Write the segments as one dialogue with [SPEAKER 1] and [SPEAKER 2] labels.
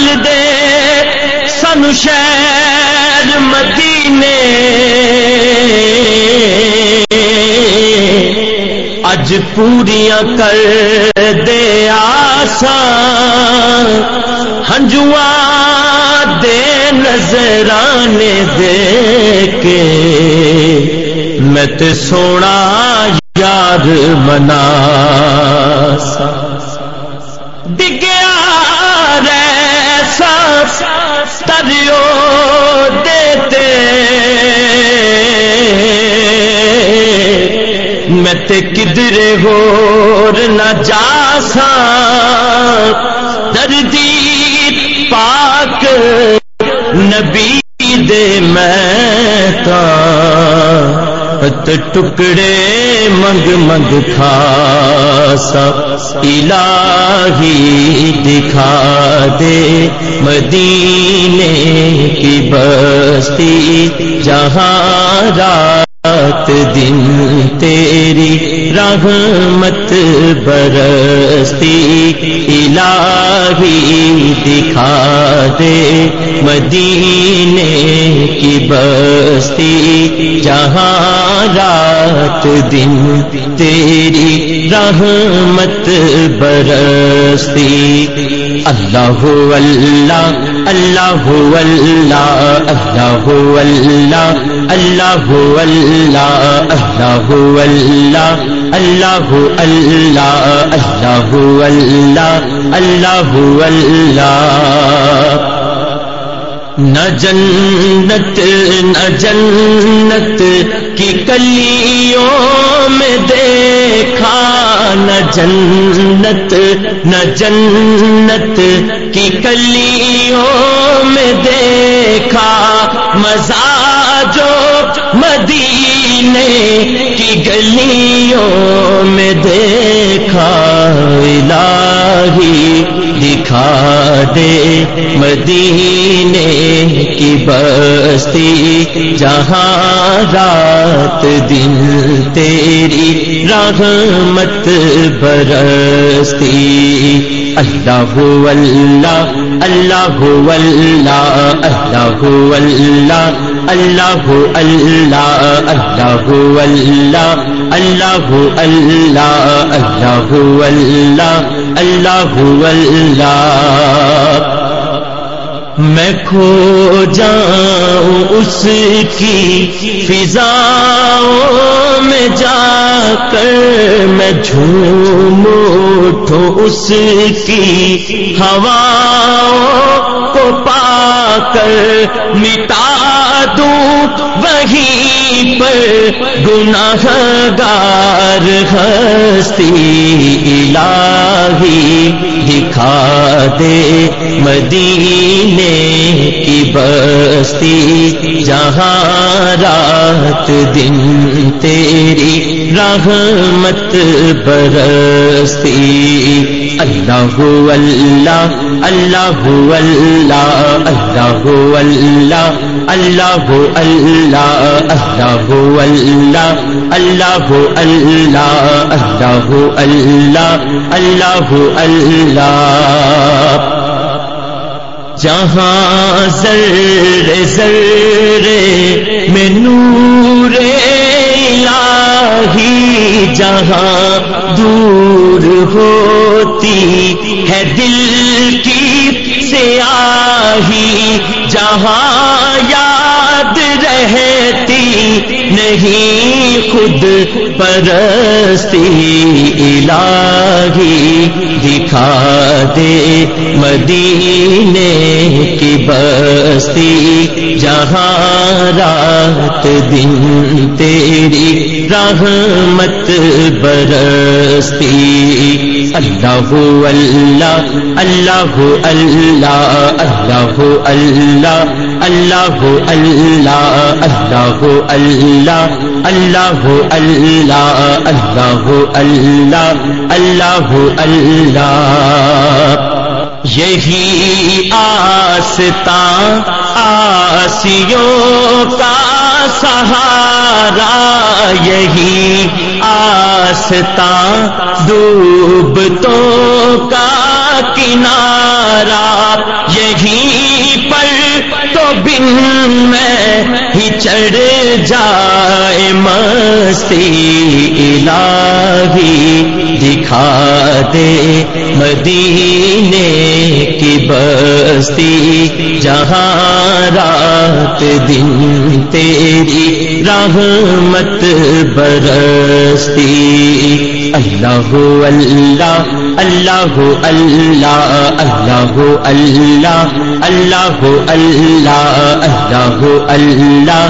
[SPEAKER 1] چل دے سن شہر مدینے۔ اج پوریاں کر دے آسان ہنجوا دے نظرانے دے کے۔ میں تے سونا یار منا ڈگیا تریو دیتے۔ میں تے کدرے ہور نہ جا سا دردی پاک نبی دے میں تا ٹکڑے منگ منگ کھا الہی دکھا دے۔ مدینے کی بستی جہاں دن تیری رحمت برستی الہی دکھا دے مدینے کی بستی جہاں رات دن تیری رحمت برستی اللہ اللہ اللہ اللہ اللہ اللہ اللہ اللہ اللہ اللہ اللہ اللہ اللہ اللہ اللہ نہ جنت نہ جنت کی کلیوں میں دیکھا نہ جنت نہ جنت، کی کلیوں میں دیکھا مزہ مدینے کی گلیوں میں دیکھا، الہی دکھا دے۔ مدینے کی بستی، جہاں رات دن تیری رحمت برستی۔ اللہ اللہ اللہ اللہ اللہ اللہ۔ اللہ اللہ اللہ اللہ اللہ اللہ اللہ اللہ. اللہ اللہ میں کھو جاؤں اس کی فضاؤں میں جا کر میں جھوم اٹھوں اس کی ہوا کو پا کر مٹا دوں وہیں پر گناہ گار ہستی الہی دکھا دے مدینے کی بستی، جہاں رات دن تیری رحمت برستی۔ اللہ اللہ اللہ اللہ اللہ اللہ اللہ اللہ اللہ اللہ اللہ اللہ اللہ اللہ اللہ اللہ۔ جہاں زر زر میں نور الہی جہاں دور ہوتی ہے دل کی سیاہی، جہاں یاد رہتی نہیں، خود پرستی الہی دکھا دے مدینے کی بستی جہاں رات دن تیری رحمت برستی اللہ اللہ اللہ اللہ اللہ اللہ اللہ اللہ اللہ اللہ اللہ اللہ اللہ اللہ اللہ اللہ یہی آستا آسیوں کا سہارا، یہی آستا ڈوب تو کا کنارا، یہی پر تو بن چڑھ جائے مستی الہی، دکھا دے مدینے کی بستی۔ جہاں رات دن تیری رحمت برستی۔ اللہ اللہ اللہ اللہ اللہ اللہ اللہ اللہ اللہ اللہ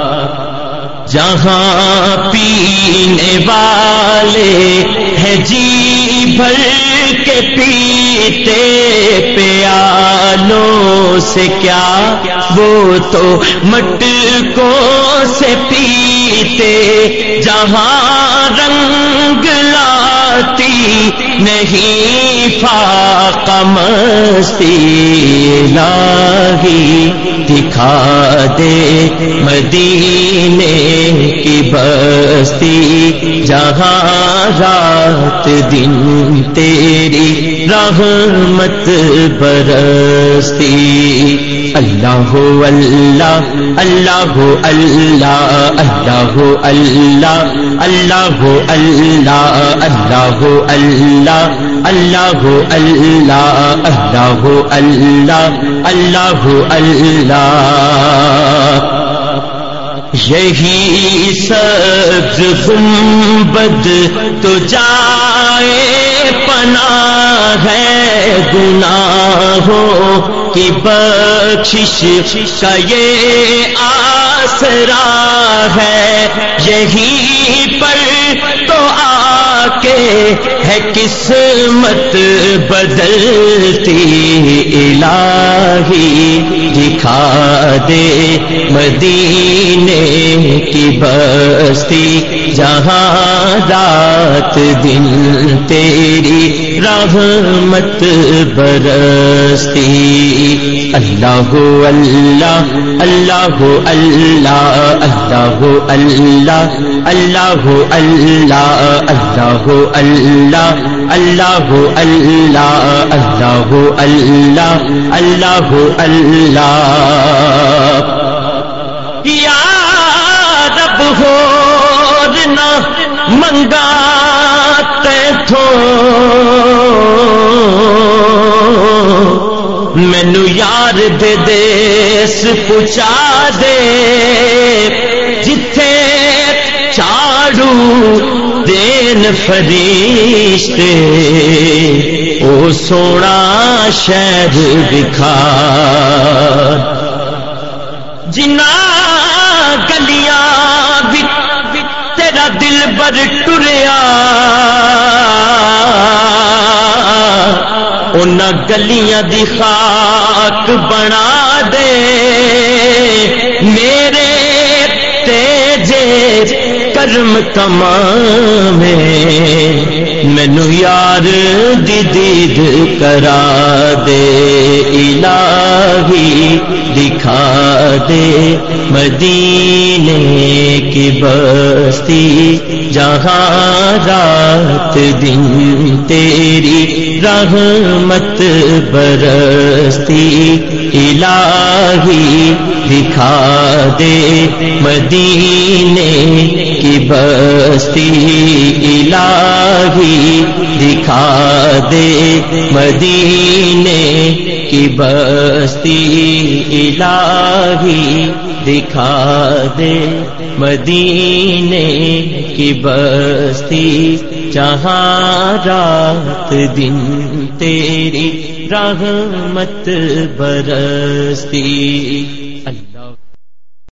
[SPEAKER 1] جہاں پینے والے ہیں جی بھر کے پیتے پیالوں سے کیا؟ وہ تو مٹکوں سے پیتے، جہاں رنگ لاتی نہیں فاق مستی لاہی دکھا دے مدینے کی بستی جہاں رات دن تیری رحمت برستی۔ اللہ ہو اللہ اللہ ہو اللہ اللہ ہو اللہ اللہ ہو اللہ اللہ ہو اللہ اللہ اللہ اللہ اللہ اللہ اللہ۔ یہی سبز گنبد تو جائے پنا ہے گناہوں کی بخشش کا یہ آسرا ہے۔ یہی پر تو آ کے ہے قسمت بدلتی الہی۔ دکھا دے مدینے کی بستی۔ جہاں رات دن تیری رحمت برستی۔ اللہ اللہ اللہ اللہ اللہ اللہ اللہ اللہ اللہ اللہ اللہ اللہ اللہ اللہ اللہ اللہ دیس پچا دے، جتھے چاڑو دین فرشتے او سونا شہر دکھا جنا گلیاں تیرا دل بر ٹریا نہ گلیاں دی خاک بنا دے۔ میرے تیجے کرم کما میں مینو یار دید کرا دے، الہی دکھا دے۔ مدینے کی بستی، جہاں رات دن تیری رحمت برستی۔ الہی دکھا دے مدینے کی بستی۔ الہی دکھا دے مدینے کی بستی الہی۔ دکھا دے مدینے کی بستی۔ جہاں رات دن تیری رحمت برستی۔ اللہ